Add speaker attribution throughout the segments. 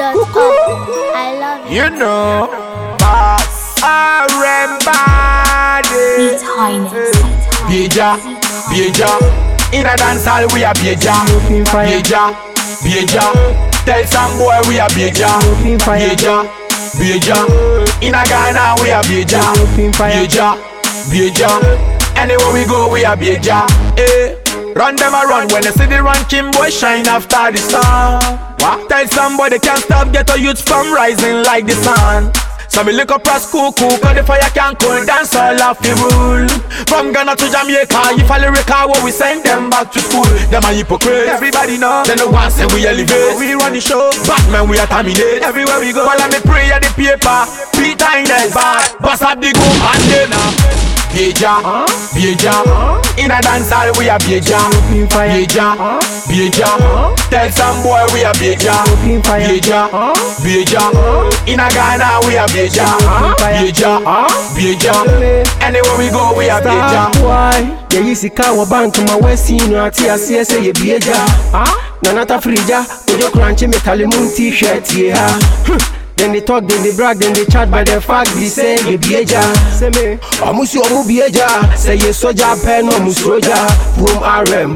Speaker 1: songs.com. I love it.
Speaker 2: You know, boss, RM body.
Speaker 3: Beat Highness.
Speaker 2: Beja, Beja. In a dance hall we are Beja, Beja, Beja. Tell some boy we are Beja, Beja, Beja. In a Ghana we are Beja, Beja, Beja. Anywhere we go we are Beja. Eh. Run them a run when they see the ranking boy shine after the sun. What? Tell somebody can't stop get a youth from rising like the sun. So me look up a school cool Cause the fire can't cool dance all off the rule. From Ghana to Jamaica If I lyrical what we send them back to school. Them a hypocrite. Everybody know. They no want say we elevate. We run the show. Batman we are terminate Everywhere we go. While I me pray at the paper. Peter in the bar Beja, Beja In a dance hall we are Beja Beja, Beja Tell some boy we are Beja Beja, Beja In a Ghana we are Beja Beja, Beja Anywhere we go we are Beja
Speaker 4: boy. Yɛyi sika wɔ bank ma wasi no ate aseɛ sɛ yɛbie gya nanata firigya wodwo krankye metale mu nti hwɛ tie ha Hm. Then they talk, then they brag, then they chat by the fact they say you be a ja. Say me, ọmú bí ẹja. Say sọjà pẹ́ náà mú sọjà. Boom RM,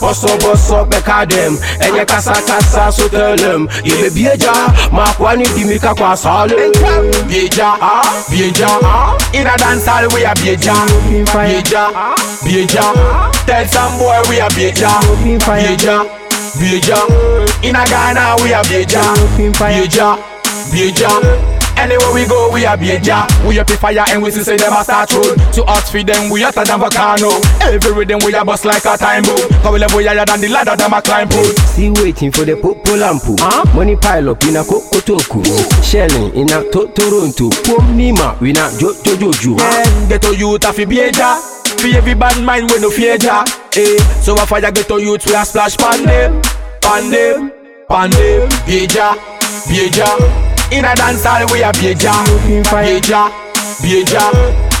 Speaker 4: bọ́sọ̀bọ́sọ̀ bẹ́ka dem. Ẹ̀yẹ kásákásá so tell them. Yẹ bẹ bí ẹja, máa kọ́ ní bí mi ká kọ́ àsálẹ̀.
Speaker 2: Beja, ah, Beja ah. In a dance hall we are Beja Beja, Beja ah, Tell some boy we are Beja Beja, Beja In a Ghana we are Beja Beja, Beja Anywhere we go, we are Beja. We up fire and we see say them a start road. To us feed them, we hotter than volcano. Every rhythm we a bust like a time bomb. Cause we level higher than the ladder, them a climb pole.
Speaker 4: Still waiting for the popo lampu. Money pile up in a kokotoku. Shelling in a to Toronto. Pom Nima, we na jo jo joju.
Speaker 2: Get to youth a fi beja Fi every bad mind we no fear ja eh. So a fire get to youth we a splash pan them Pan them, pan them Beja, beja In a dance hall we a beja Beja, beja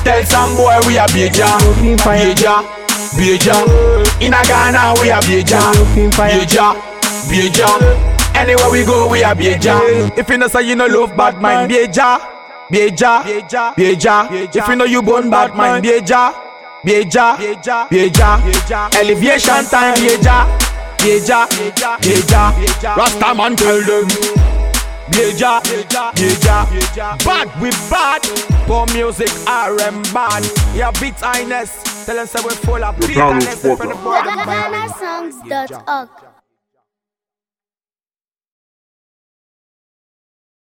Speaker 2: Tell some boy we a beja Beja, beja In a Ghana we a beja Beja, beja Anywhere we go we a beja If you know say you no love bad mind beja Beja, Beja, If you know you born bad mind, Beja, Beja, Beja, Elevation time, Beja, Beja, Beja, Rasta man tell them. Beja, Beja, bad we bad. For music, RM bad. Yeah, beat highness. Tell them say we're full of beat
Speaker 5: download
Speaker 2: highness.
Speaker 5: spot